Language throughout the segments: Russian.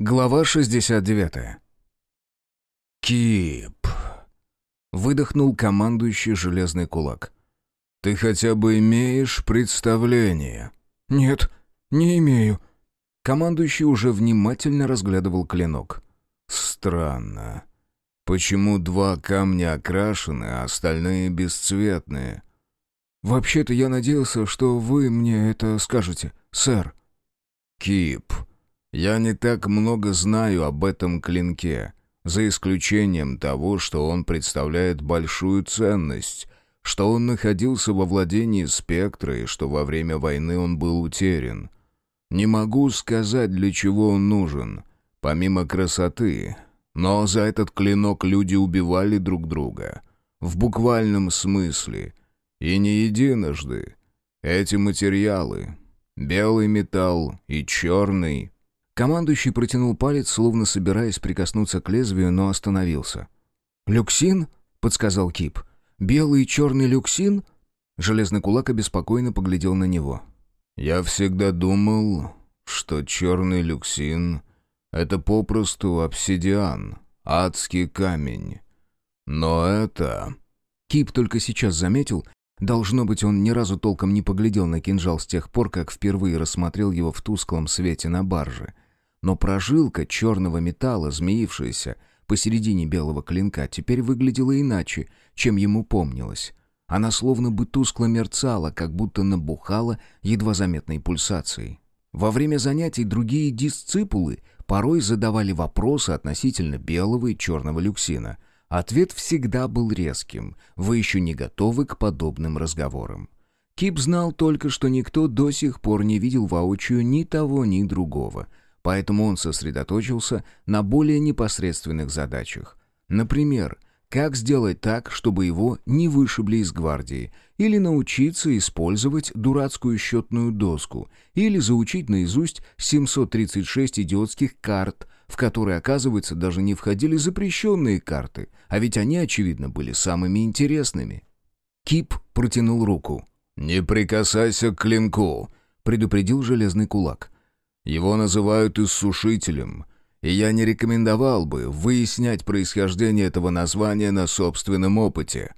Глава 69. «Кип!» — выдохнул командующий железный кулак. «Ты хотя бы имеешь представление?» «Нет, не имею». Командующий уже внимательно разглядывал клинок. «Странно. Почему два камня окрашены, а остальные бесцветные?» «Вообще-то я надеялся, что вы мне это скажете, сэр». «Кип, я не так много знаю об этом клинке, за исключением того, что он представляет большую ценность, что он находился во владении спектра и что во время войны он был утерян. Не могу сказать, для чего он нужен, помимо красоты, но за этот клинок люди убивали друг друга. В буквальном смысле. И не единожды. Эти материалы, белый металл и черный, Командующий протянул палец, словно собираясь прикоснуться к лезвию, но остановился. «Люксин?» — подсказал Кип. «Белый и черный люксин?» Железный кулак обеспокоенно поглядел на него. «Я всегда думал, что черный люксин — это попросту обсидиан, адский камень. Но это...» Кип только сейчас заметил, должно быть, он ни разу толком не поглядел на кинжал с тех пор, как впервые рассмотрел его в тусклом свете на барже — но прожилка черного металла, змеившаяся посередине белого клинка, теперь выглядела иначе, чем ему помнилось. Она словно бы тускло мерцала, как будто набухала едва заметной пульсацией. Во время занятий другие дисципулы порой задавали вопросы относительно белого и черного люксина. Ответ всегда был резким. Вы еще не готовы к подобным разговорам. Кип знал только, что никто до сих пор не видел воочию ни того, ни другого — поэтому он сосредоточился на более непосредственных задачах. Например, как сделать так, чтобы его не вышибли из гвардии, или научиться использовать дурацкую счетную доску, или заучить наизусть 736 идиотских карт, в которые, оказывается, даже не входили запрещенные карты, а ведь они, очевидно, были самыми интересными. Кип протянул руку. «Не прикасайся к клинку», — предупредил железный кулак. Его называют иссушителем, и я не рекомендовал бы выяснять происхождение этого названия на собственном опыте.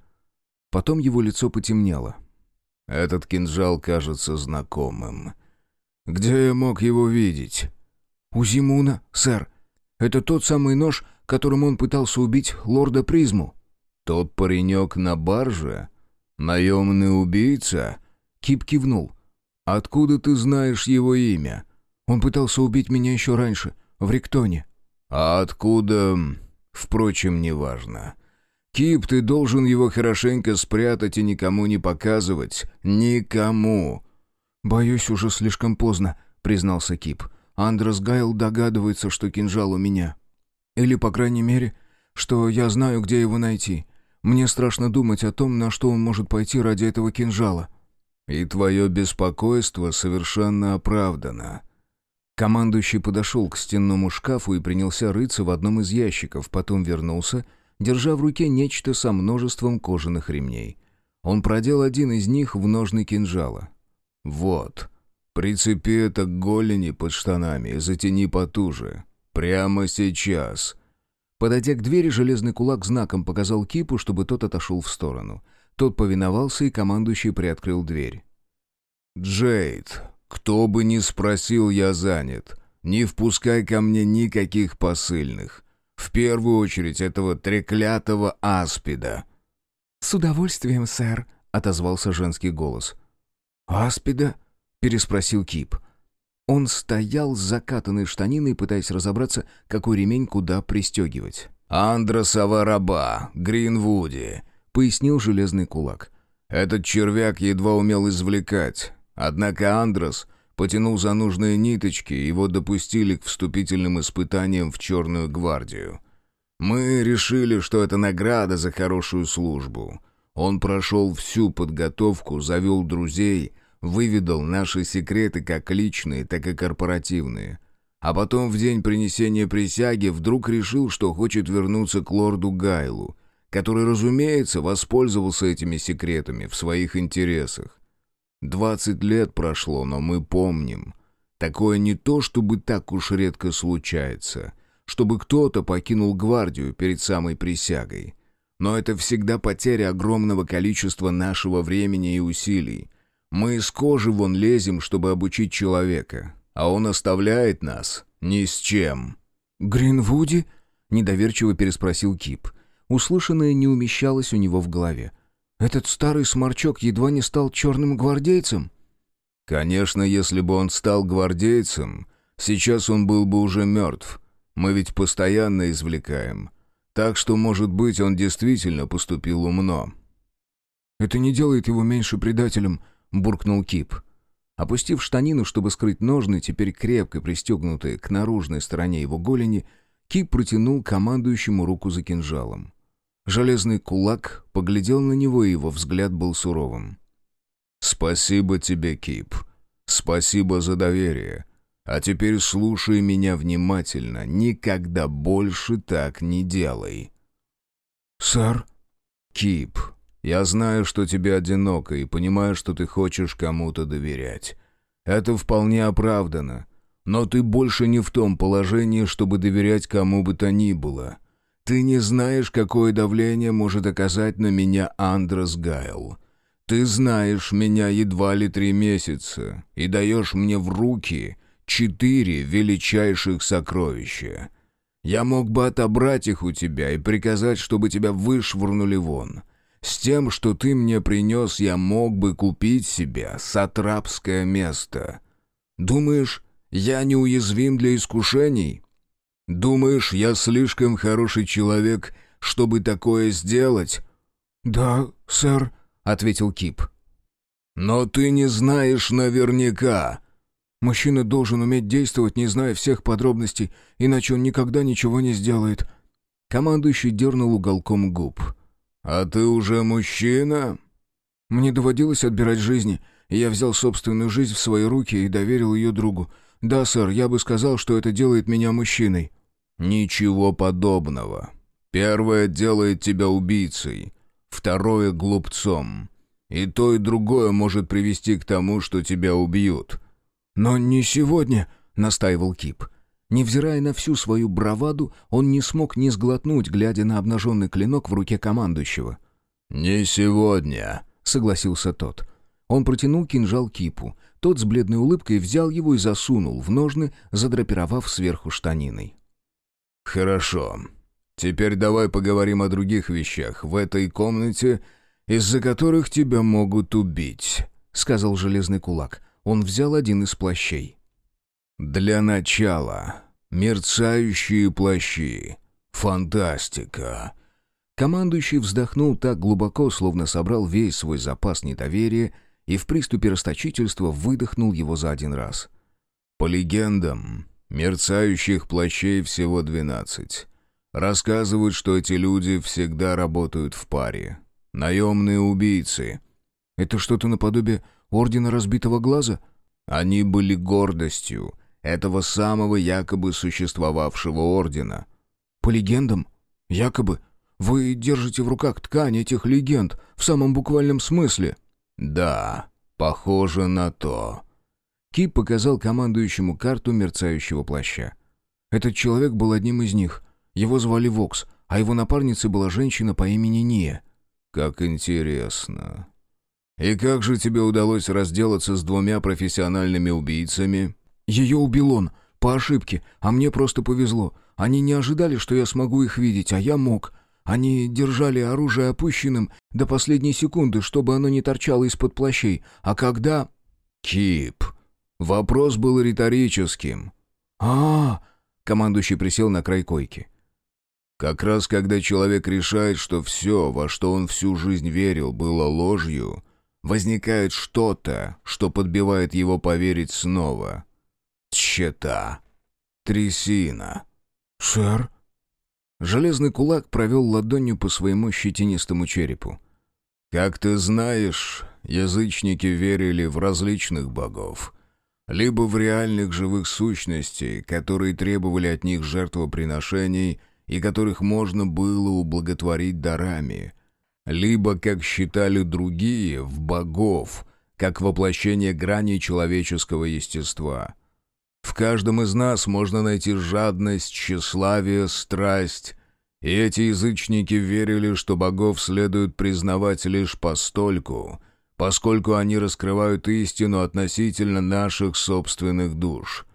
Потом его лицо потемнело. Этот кинжал кажется знакомым. Где я мог его видеть? У Зимуна, сэр. Это тот самый нож, которым он пытался убить лорда Призму. Тот паренек на барже? Наемный убийца? Кип кивнул. Откуда ты знаешь его имя? Он пытался убить меня еще раньше, в Риктоне». «А откуда...» «Впрочем, неважно. Кип, ты должен его хорошенько спрятать и никому не показывать. Никому!» «Боюсь, уже слишком поздно», — признался Кип. «Андрес Гайл догадывается, что кинжал у меня. Или, по крайней мере, что я знаю, где его найти. Мне страшно думать о том, на что он может пойти ради этого кинжала». «И твое беспокойство совершенно оправдано», Командующий подошел к стенному шкафу и принялся рыться в одном из ящиков, потом вернулся, держа в руке нечто со множеством кожаных ремней. Он продел один из них в ножны кинжала. «Вот, прицепи это к голени под штанами и затяни потуже. Прямо сейчас». Подойдя к двери, железный кулак знаком показал Кипу, чтобы тот отошел в сторону. Тот повиновался, и командующий приоткрыл дверь. «Джейд, «Кто бы ни спросил, я занят. Не впускай ко мне никаких посыльных. В первую очередь этого треклятого аспида». «С удовольствием, сэр», — отозвался женский голос. «Аспида?» — переспросил Кип. Он стоял с закатанной штаниной, пытаясь разобраться, какой ремень куда пристегивать. «Андросова раба, Гринвуди», — пояснил железный кулак. «Этот червяк едва умел извлекать. Однако Андрос потянул за нужные ниточки, его допустили к вступительным испытаниям в Черную гвардию. Мы решили, что это награда за хорошую службу. Он прошел всю подготовку, завел друзей, выведал наши секреты как личные, так и корпоративные. А потом в день принесения присяги вдруг решил, что хочет вернуться к лорду Гайлу, который, разумеется, воспользовался этими секретами в своих интересах. Двадцать лет прошло, но мы помним. Такое не то, чтобы так уж редко случается, чтобы кто-то покинул гвардию перед самой присягой. Но это всегда потеря огромного количества нашего времени и усилий. Мы из кожи вон лезем, чтобы обучить человека, а он оставляет нас ни с чем». «Гринвуди?» — недоверчиво переспросил Кип. Услышанное не умещалось у него в голове. «Этот старый сморчок едва не стал черным гвардейцем?» Конечно, если бы он стал гвардейцем, сейчас он был бы уже мертв. Мы ведь постоянно извлекаем. Так что, может быть, он действительно поступил умно. «Это не делает его меньше предателем», — буркнул Кип. Опустив штанину, чтобы скрыть ножны, теперь крепко пристегнутые к наружной стороне его голени, Кип протянул командующему руку за кинжалом. Железный кулак поглядел на него, и его взгляд был суровым. «Спасибо тебе, Кип. Спасибо за доверие. А теперь слушай меня внимательно. Никогда больше так не делай». «Сэр?» «Кип, я знаю, что тебе одиноко, и понимаю, что ты хочешь кому-то доверять. Это вполне оправдано. Но ты больше не в том положении, чтобы доверять кому бы то ни было. Ты не знаешь, какое давление может оказать на меня Андрес Гайл. Ты знаешь меня едва ли три месяца и даешь мне в руки четыре величайших сокровища. Я мог бы отобрать их у тебя и приказать, чтобы тебя вышвырнули вон. С тем, что ты мне принес, я мог бы купить себе сатрапское место. Думаешь, я неуязвим для искушений? Думаешь, я слишком хороший человек, чтобы такое сделать?» «Да, сэр», — ответил Кип. «Но ты не знаешь наверняка». «Мужчина должен уметь действовать, не зная всех подробностей, иначе он никогда ничего не сделает». Командующий дернул уголком губ. «А ты уже мужчина?» «Мне доводилось отбирать жизни, я взял собственную жизнь в свои руки и доверил ее другу. Да, сэр, я бы сказал, что это делает меня мужчиной». «Ничего подобного. Первое делает тебя убийцей, второе — глупцом. И то, и другое может привести к тому, что тебя убьют». «Но не сегодня», — настаивал Кип. Невзирая на всю свою браваду, он не смог не сглотнуть, глядя на обнаженный клинок в руке командующего. «Не сегодня», — согласился тот. Он протянул кинжал Кипу. Тот с бледной улыбкой взял его и засунул в ножны, задрапировав сверху штаниной. «Хорошо. Теперь давай поговорим о других вещах в этой комнате, из-за которых тебя могут убить», — сказал железный кулак. Он взял один из плащей. «Для начала. Мерцающие плащи. Фантастика». Командующий вздохнул так глубоко, словно собрал весь свой запас недоверия и в приступе расточительства выдохнул его за один раз. «По легендам, мерцающих плащей всего двенадцать. Рассказывают, что эти люди всегда работают в паре. Наемные убийцы. Это что-то наподобие Ордена Разбитого Глаза? Они были гордостью этого самого якобы существовавшего ордена. По легендам? Якобы? Вы держите в руках ткань этих легенд в самом буквальном смысле? Да, похоже на то. Кип показал командующему карту мерцающего плаща. Этот человек был одним из них — его звали Вокс, а его напарницей была женщина по имени Ния. «Как интересно. И как же тебе удалось разделаться с двумя профессиональными убийцами?» «Ее убил он, по ошибке, а мне просто повезло. Они не ожидали, что я смогу их видеть, а я мог. Они держали оружие опущенным до последней секунды, чтобы оно не торчало из-под плащей. А когда...» «Кип, вопрос был риторическим». «А-а-а!» Командующий присел на край койки. Как раз когда человек решает, что все, во что он всю жизнь верил, было ложью, возникает что-то, что подбивает его поверить снова. Тщета. Трясина. «Сэр?» Железный кулак провел ладонью по своему щетинистому черепу. «Как ты знаешь, язычники верили в различных богов» либо в реальных живых сущностей, которые требовали от них жертвоприношений и которых можно было ублаготворить дарами, либо, как считали другие, в богов, как воплощение граней человеческого естества. В каждом из нас можно найти жадность, тщеславие, страсть. И эти язычники верили, что богов следует признавать лишь постольку, поскольку они раскрывают истину относительно наших собственных душ.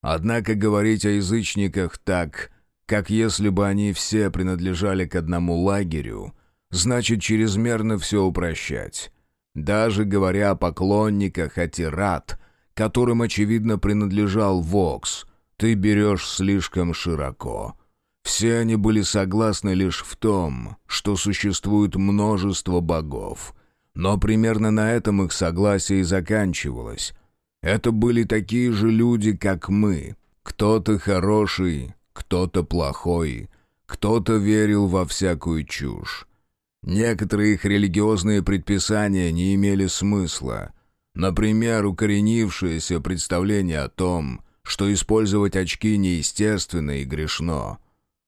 Однако говорить о язычниках так, как если бы они все принадлежали к одному лагерю, значит чрезмерно все упрощать. Даже говоря о поклонниках Атират, которым, очевидно, принадлежал Вокс, ты берешь слишком широко. Все они были согласны лишь в том, что существует множество богов. Но примерно на этом их согласие и заканчивалось. Это были такие же люди, как мы. Кто-то хороший, кто-то плохой, кто-то верил во всякую чушь. Некоторые их религиозные предписания не имели смысла. Например, укоренившееся представление о том, что использовать очки неестественно и грешно.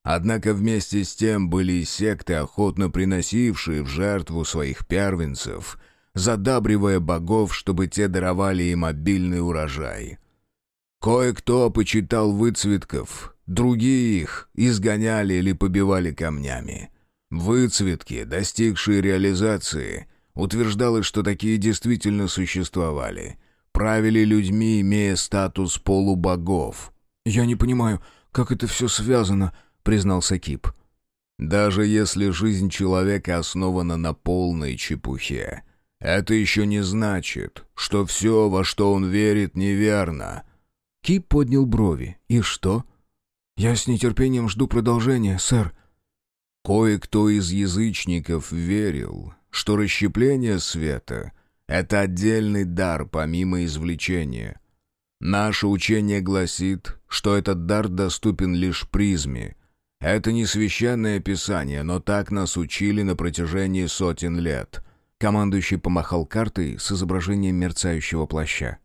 Однако вместе с тем были и секты, охотно приносившие в жертву своих первенцев, задабривая богов, чтобы те даровали им обильный урожай. Кое-кто почитал выцветков, другие их изгоняли или побивали камнями. Выцветки, достигшие реализации, утверждалось, что такие действительно существовали. Правили людьми, имея статус полубогов. «Я не понимаю, как это все связано», — признался Кип. «Даже если жизнь человека основана на полной чепухе, это еще не значит, что все, во что он верит, неверно». Кип поднял брови. «И что?» «Я с нетерпением жду продолжения, сэр», Кое-кто из язычников верил, что расщепление света — это отдельный дар помимо извлечения. Наше учение гласит, что этот дар доступен лишь призме. Это не священное писание, но так нас учили на протяжении сотен лет. Командующий помахал картой с изображением мерцающего плаща.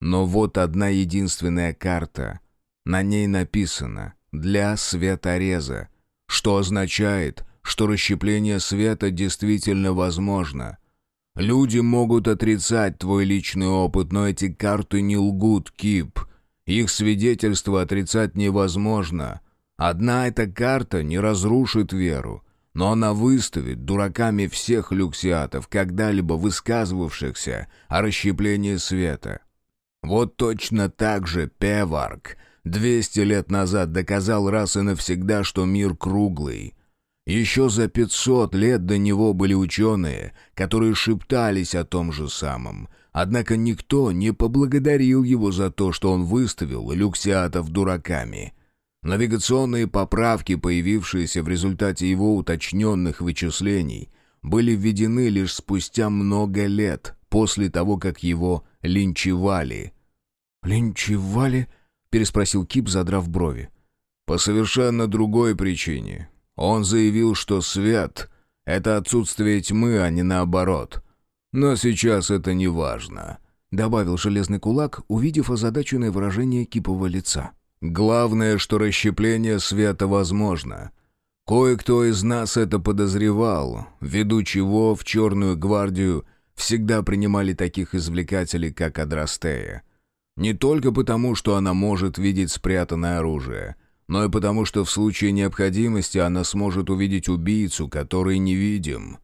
Но вот одна единственная карта. На ней написано «Для светореза», что означает, что расщепление света действительно возможно. Люди могут отрицать твой личный опыт, но эти карты не лгут, Кип. Их свидетельство отрицать невозможно. Одна эта карта не разрушит веру, но она выставит дураками всех люксиатов, когда-либо высказывавшихся о расщеплении света. Вот точно так же Певарк — Двести лет назад доказал раз и навсегда, что мир круглый. Еще за пятьсот лет до него были ученые, которые шептались о том же самом. Однако никто не поблагодарил его за то, что он выставил люксиатов дураками. Навигационные поправки, появившиеся в результате его уточненных вычислений, были введены лишь спустя много лет после того, как его линчевали. «Линчевали?» переспросил Кип, задрав брови. «По совершенно другой причине. Он заявил, что свет — это отсутствие тьмы, а не наоборот. Но сейчас это не важно», — добавил железный кулак, увидев озадаченное выражение Кипова лица. «Главное, что расщепление света возможно. Кое-кто из нас это подозревал, ввиду чего в Черную гвардию всегда принимали таких извлекателей, как Адрастея. Не только потому, что она может видеть спрятанное оружие, но и потому, что в случае необходимости она сможет увидеть убийцу, который не видим.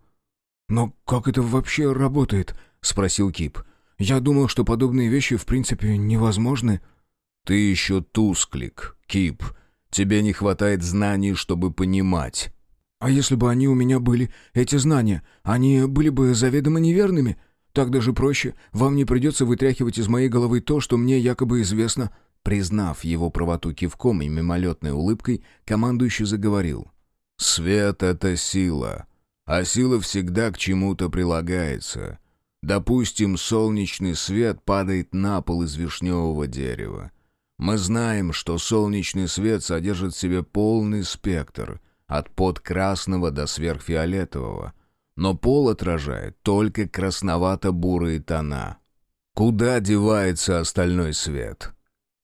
«Но как это вообще работает?» — спросил Кип. «Я думал, что подобные вещи в принципе невозможны». «Ты еще тусклик, Кип. Тебе не хватает знаний, чтобы понимать». «А если бы они у меня были, эти знания, они были бы заведомо неверными?» Так даже проще. Вам не придется вытряхивать из моей головы то, что мне якобы известно». Признав его правоту кивком и мимолетной улыбкой, командующий заговорил. «Свет — это сила, а сила всегда к чему-то прилагается. Допустим, солнечный свет падает на пол из вишневого дерева. Мы знаем, что солнечный свет содержит в себе полный спектр, от подкрасного до сверхфиолетового — но пол отражает только красновато-бурые тона. Куда девается остальной свет?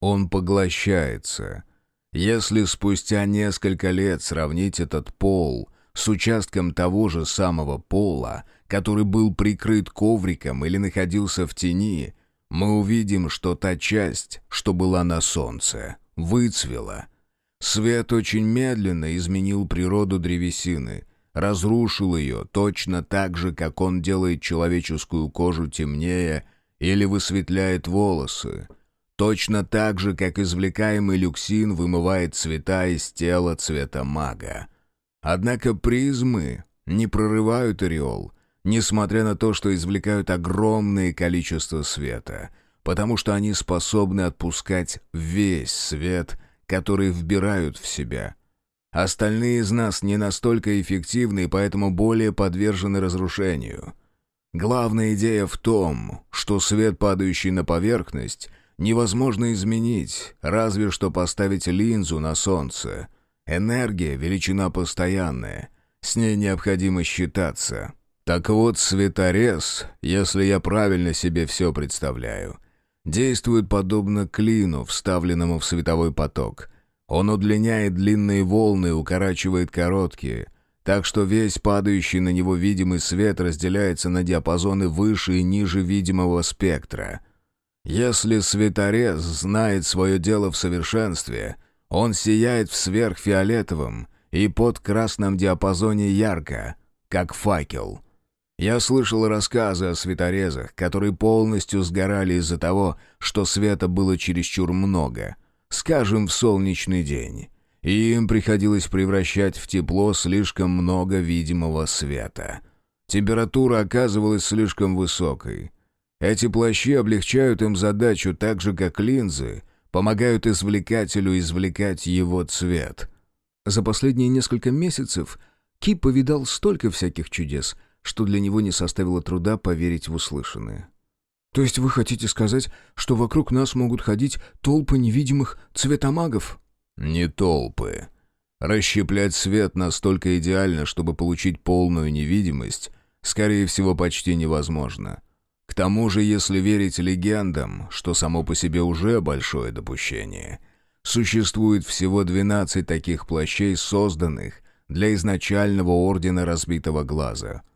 Он поглощается. Если спустя несколько лет сравнить этот пол с участком того же самого пола, который был прикрыт ковриком или находился в тени, мы увидим, что та часть, что была на солнце, выцвела. Свет очень медленно изменил природу древесины, разрушил ее точно так же, как он делает человеческую кожу темнее или высветляет волосы, точно так же, как извлекаемый люксин вымывает цвета из тела цвета мага. Однако призмы не прорывают ореол, несмотря на то, что извлекают огромное количество света, потому что они способны отпускать весь свет, который вбирают в себя. Остальные из нас не настолько эффективны и поэтому более подвержены разрушению. Главная идея в том, что свет, падающий на поверхность, невозможно изменить, разве что поставить линзу на солнце. Энергия — величина постоянная, с ней необходимо считаться. Так вот, светорез, если я правильно себе все представляю, действует подобно клину, вставленному в световой поток. Он удлиняет длинные волны укорачивает короткие, так что весь падающий на него видимый свет разделяется на диапазоны выше и ниже видимого спектра. Если светорез знает свое дело в совершенстве, он сияет в сверхфиолетовом и под красном диапазоне ярко, как факел — я слышал рассказы о светорезах, которые полностью сгорали из-за того, что света было чересчур много. Скажем, в солнечный день. И им приходилось превращать в тепло слишком много видимого света. Температура оказывалась слишком высокой. Эти плащи облегчают им задачу так же, как линзы, помогают извлекателю извлекать его цвет. За последние несколько месяцев Ки повидал столько всяких чудес — что для него не составило труда поверить в услышанное. «То есть вы хотите сказать, что вокруг нас могут ходить толпы невидимых цветомагов?» «Не толпы. Расщеплять свет настолько идеально, чтобы получить полную невидимость, скорее всего, почти невозможно. К тому же, если верить легендам, что само по себе уже большое допущение, существует всего 12 таких плащей, созданных для изначального ордена разбитого глаза —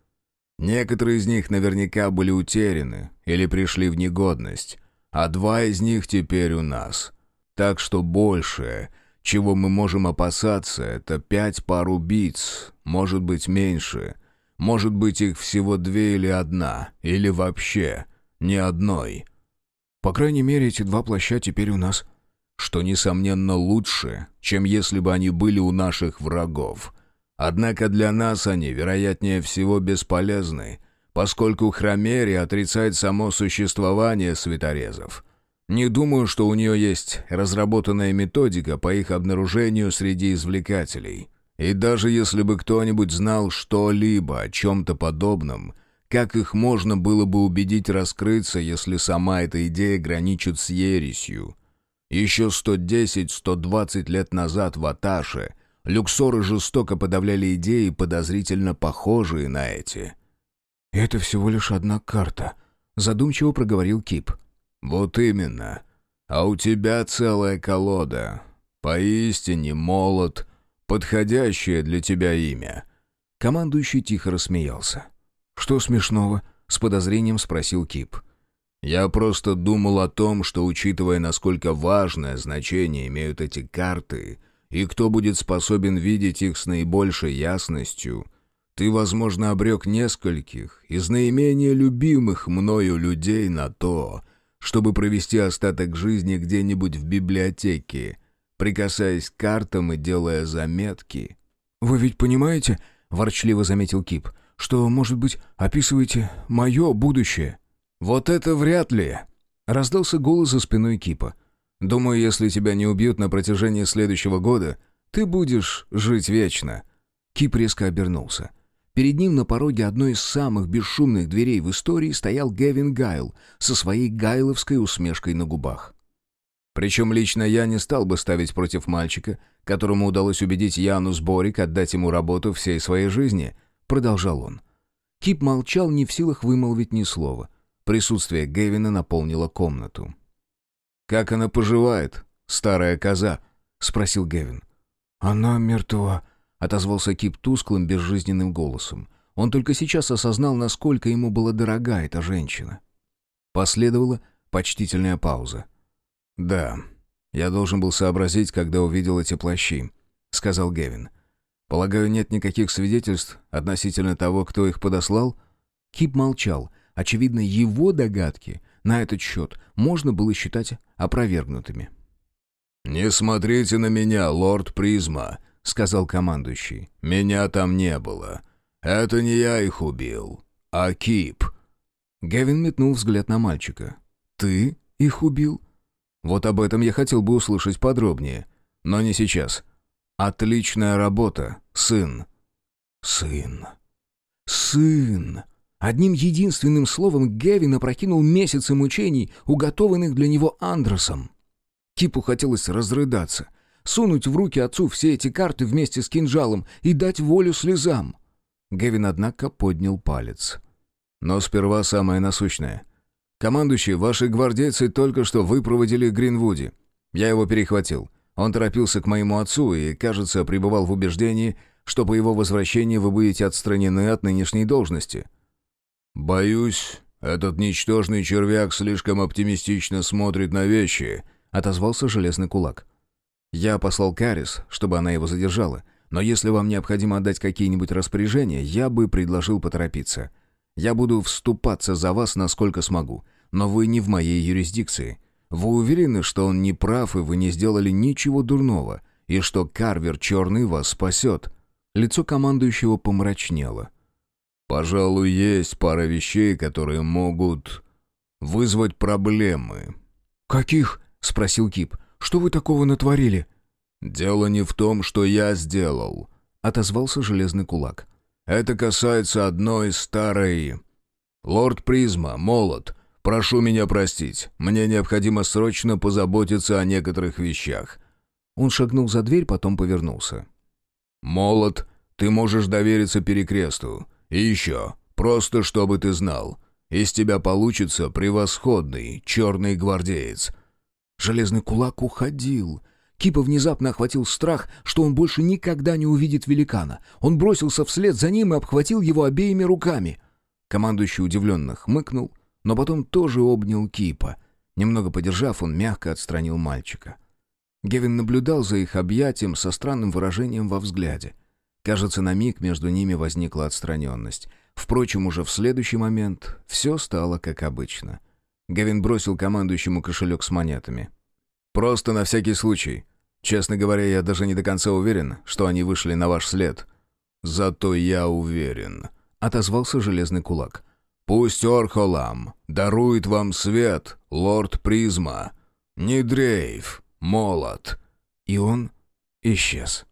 Некоторые из них наверняка были утеряны или пришли в негодность, а два из них теперь у нас. Так что большее, чего мы можем опасаться, это пять пар убийц, может быть меньше. Может быть их всего две или одна, или вообще ни одной. По крайней мере, эти два плаща теперь у нас. Что, несомненно, лучше, чем если бы они были у наших врагов. Однако для нас они, вероятнее всего, бесполезны, поскольку Хромери отрицает само существование светорезов. Не думаю, что у нее есть разработанная методика по их обнаружению среди извлекателей. И даже если бы кто-нибудь знал что-либо о чем-то подобном, как их можно было бы убедить раскрыться, если сама эта идея граничит с ересью? Еще 110-120 лет назад в Аташе – Люксоры жестоко подавляли идеи, подозрительно похожие на эти. «Это всего лишь одна карта», — задумчиво проговорил Кип. «Вот именно. А у тебя целая колода. Поистине молот, подходящее для тебя имя». Командующий тихо рассмеялся. «Что смешного?» — с подозрением спросил Кип. «Я просто думал о том, что, учитывая, насколько важное значение имеют эти карты, — и кто будет способен видеть их с наибольшей ясностью, ты, возможно, обрек нескольких из наименее любимых мною людей на то, чтобы провести остаток жизни где-нибудь в библиотеке, прикасаясь к картам и делая заметки. «Вы ведь понимаете, — ворчливо заметил Кип, — что, может быть, описываете мое будущее?» «Вот это вряд ли!» — раздался голос за спиной Кипа. Думаю, если тебя не убьют на протяжении следующего года, ты будешь жить вечно». Кип резко обернулся. Перед ним на пороге одной из самых бесшумных дверей в истории стоял Гевин Гайл со своей гайловской усмешкой на губах. Причем лично я не стал бы ставить против мальчика, которому удалось убедить Янус Борик отдать ему работу всей своей жизни, продолжал он. Кип молчал, не в силах вымолвить ни слова. Присутствие Гевина наполнило комнату. «Как она поживает, старая коза?» — спросил Гевин. «Она мертва», — отозвался Кип тусклым, безжизненным голосом. Он только сейчас осознал, насколько ему была дорога эта женщина. Последовала Почтительная пауза. «Да, я должен был сообразить, когда увидел эти плащи», — сказал Гевин. «Полагаю, нет никаких свидетельств относительно того, кто их подослал?» Кип молчал. Очевидно, его догадки на этот счет можно было считать опровергнутыми. «Не смотрите на меня, лорд Призма», — сказал командующий. «Меня там не было. Это не я их убил, а Кип». Гевин метнул взгляд на мальчика. «Ты их убил?» «Вот об этом я хотел бы услышать подробнее. Но не сейчас. Отличная работа, сын». «Сын. Сын». Одним единственным словом Гевин опрокинул месяцы мучений, уготованных для него Андросом. Кипу хотелось разрыдаться, сунуть в руки отцу все эти карты вместе с кинжалом и дать волю слезам. Гевин, однако, поднял палец. «Но сперва самое насущное. Командующий, ваши гвардейцы только что выпроводили Гринвуди. Я его перехватил. Он торопился к моему отцу и, кажется, пребывал в убеждении, что по его возвращении вы будете отстранены от нынешней должности». «Боюсь, этот ничтожный червяк слишком оптимистично смотрит на вещи», — отозвался железный кулак. «Я послал Карис, чтобы она его задержала, но если вам необходимо отдать какие-нибудь распоряжения, я бы предложил поторопиться. Я буду вступаться за вас, насколько смогу, но вы не в моей юрисдикции. Вы уверены, что он не прав, и вы не сделали ничего дурного, и что Карвер Черный вас спасет?» Лицо командующего помрачнело. Пожалуй, есть пара вещей, которые могут вызвать проблемы. «Каких?» — спросил Кип. «Что вы такого натворили?» «Дело не в том, что я сделал», — отозвался железный кулак. «Это касается одной старой... Лорд Призма, молод, прошу меня простить. Мне необходимо срочно позаботиться о некоторых вещах». Он шагнул за дверь, потом повернулся. «Молод, ты можешь довериться Перекресту. И еще, просто чтобы ты знал, из тебя получится превосходный черный гвардеец». Железный кулак уходил. Кипа внезапно охватил страх, что он больше никогда не увидит великана. Он бросился вслед за ним и обхватил его обеими руками. Командующий удивленно хмыкнул, но потом тоже обнял Кипа. Немного подержав, он мягко отстранил мальчика. Гевин наблюдал за их объятием со странным выражением во взгляде. Кажется, на миг между ними возникла отстраненность. Впрочем, уже в следующий момент все стало как обычно. Гевин бросил командующему кошелек с монетами. «Просто на всякий случай. Честно говоря, я даже не до конца уверен, что они вышли на ваш след». «Зато я уверен», — отозвался железный кулак. «Пусть Орхолам дарует вам свет, лорд Призма. Не дрейф, молот». И он исчез.